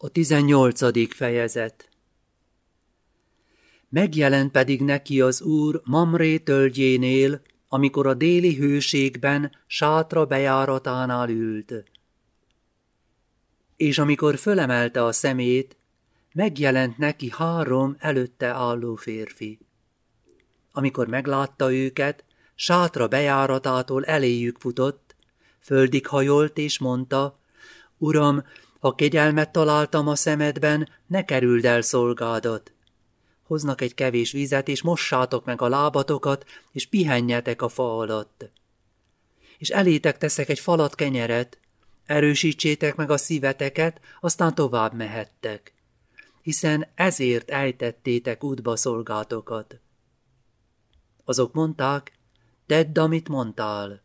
A tizennyolcadik fejezet Megjelent pedig neki az úr Mamré tölgyénél, amikor a déli hőségben sátra bejáratánál ült. És amikor fölemelte a szemét, megjelent neki három előtte álló férfi. Amikor meglátta őket, sátra bejáratától eléjük futott, földig hajolt és mondta, Uram, ha kegyelmet találtam a szemedben, ne kerüld el szolgádat. Hoznak egy kevés vizet, és mossátok meg a lábatokat, és pihenjetek a fa alatt. És elétek teszek egy falat kenyeret, erősítsétek meg a szíveteket, aztán tovább mehettek. Hiszen ezért ejtettétek útba szolgátokat. Azok mondták, tedd, amit mondtál.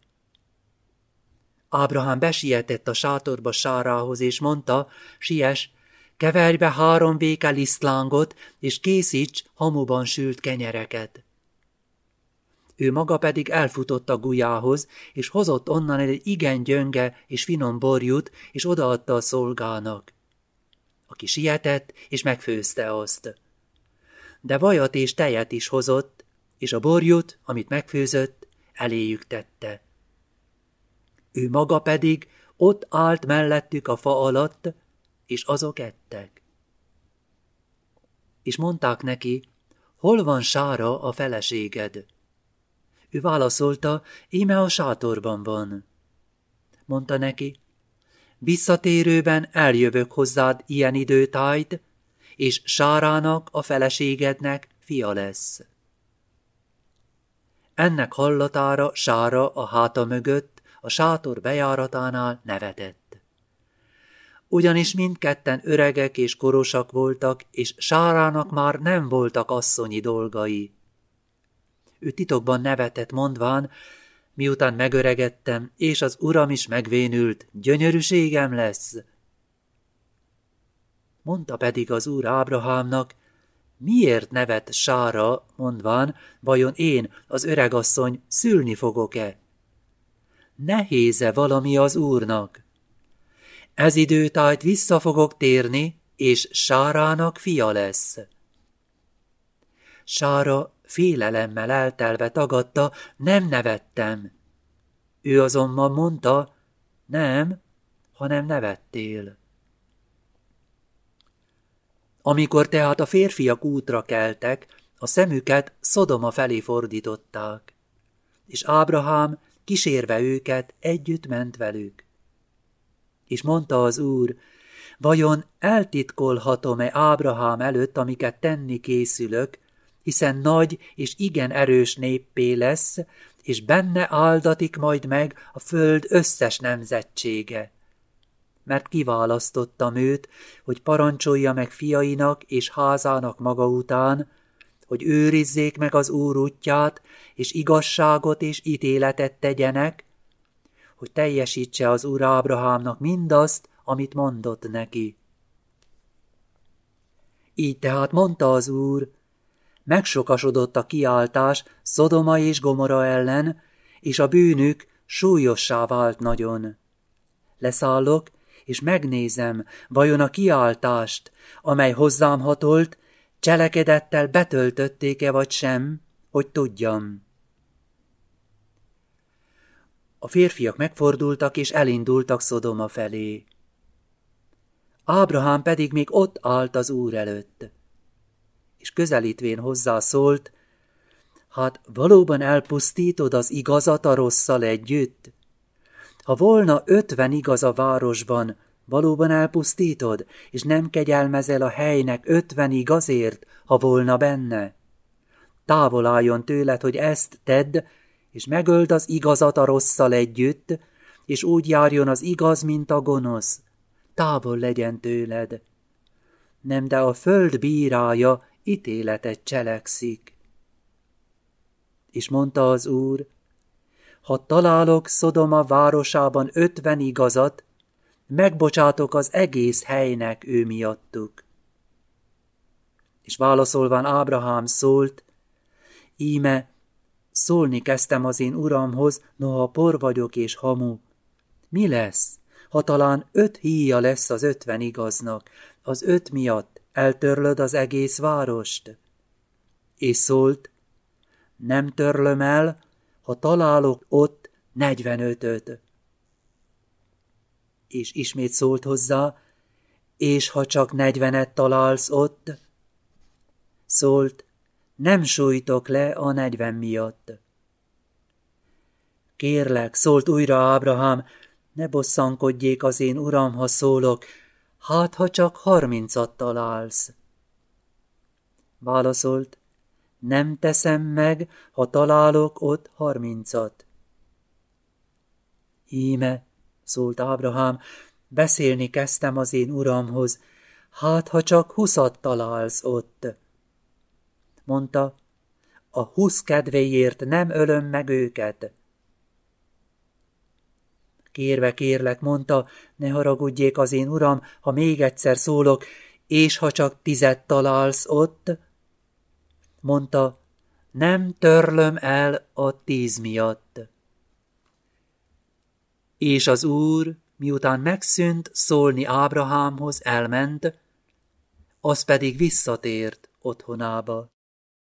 Ábrahám besietett a sátorba Sárához, és mondta, siess, keverj be három véke lisztlángot, és készíts hamuban sült kenyereket. Ő maga pedig elfutott a gulyához, és hozott onnan egy igen gyönge és finom borjút, és odaadta a szolgának. Aki sietett, és megfőzte azt. De vajat és tejet is hozott, és a borjút, amit megfőzött, eléjük tette. Ő maga pedig ott állt mellettük a fa alatt, és azok ettek. És mondták neki, hol van Sára a feleséged? Ő válaszolta, íme a sátorban van. Mondta neki, visszatérőben eljövök hozzád ilyen időtájt, és Sárának, a feleségednek fia lesz. Ennek hallatára Sára a háta mögött a sátor bejáratánál nevetett. Ugyanis mindketten öregek és korosak voltak, és Sárának már nem voltak asszonyi dolgai. Ő titokban nevetett, mondván, miután megöregettem, és az uram is megvénült, gyönyörűségem lesz. Mondta pedig az úr Ábrahámnak, miért nevet Sára, mondván, vajon én, az öregasszony, szülni fogok-e? Nehéze valami az úrnak. Ez időtájt vissza fogok térni, és Sárának fia lesz. Sára félelemmel eltelve tagadta, nem nevettem. Ő azonban mondta, nem, hanem nevettél. Amikor tehát a férfiak útra keltek, a szemüket Szodoma felé fordították, és Ábrahám kísérve őket, együtt ment velük. És mondta az úr, vajon eltitkolhatom-e Ábrahám előtt, amiket tenni készülök, hiszen nagy és igen erős néppé lesz, és benne áldatik majd meg a föld összes nemzetsége. Mert kiválasztottam őt, hogy parancsolja meg fiainak és házának maga után, hogy őrizzék meg az Úr útját, és igazságot és ítéletet tegyenek, hogy teljesítse az Úr Ábrahámnak mindazt, amit mondott neki. Így tehát mondta az Úr, megsokasodott a kiáltás Szodoma és Gomora ellen, és a bűnük súlyossá vált nagyon. Leszállok, és megnézem, vajon a kiáltást, amely hozzám hatolt, cselekedettel betöltötték-e vagy sem, hogy tudjam. A férfiak megfordultak és elindultak Szodoma felé. Ábrahám pedig még ott állt az úr előtt, és közelítvén hozzá szólt, hát valóban elpusztítod az igazat a rosszal együtt? Ha volna ötven igaz a városban, Valóban elpusztítod, és nem kegyelmezel a helynek ötven igazért, ha volna benne? Távol álljon tőled, hogy ezt tedd, és megöld az igazat a rosszal együtt, és úgy járjon az igaz, mint a gonosz. Távol legyen tőled. Nem, de a föld bírája ítéletet cselekszik. És mondta az úr, ha találok Szodoma városában ötven igazat, megbocsátok az egész helynek ő miattuk. És válaszolván Ábrahám szólt, íme, szólni kezdtem az én uramhoz, noha por vagyok és hamu. Mi lesz, ha talán öt híja lesz az ötven igaznak, az öt miatt eltörlöd az egész várost. És szólt, nem törlöm el, ha találok ott negyvenötöt. És ismét szólt hozzá, és ha csak negyvenet találsz ott, szólt, nem sújtok le a negyven miatt. Kérlek, szólt újra Ábrahám, ne bosszankodjék az én uram, ha szólok, hát ha csak harmincat találsz. Válaszolt, nem teszem meg, ha találok ott harmincat. Íme, szólt Ábrahám, beszélni kezdtem az én uramhoz, hát ha csak huszat találsz ott. Mondta, a husz kedvéért nem ölöm meg őket. Kérve kérlek, mondta, ne haragudjék az én uram, ha még egyszer szólok, és ha csak tizet találsz ott, mondta, nem törlöm el a tíz miatt. És az úr, miután megszűnt szólni Ábrahámhoz, elment, az pedig visszatért otthonába.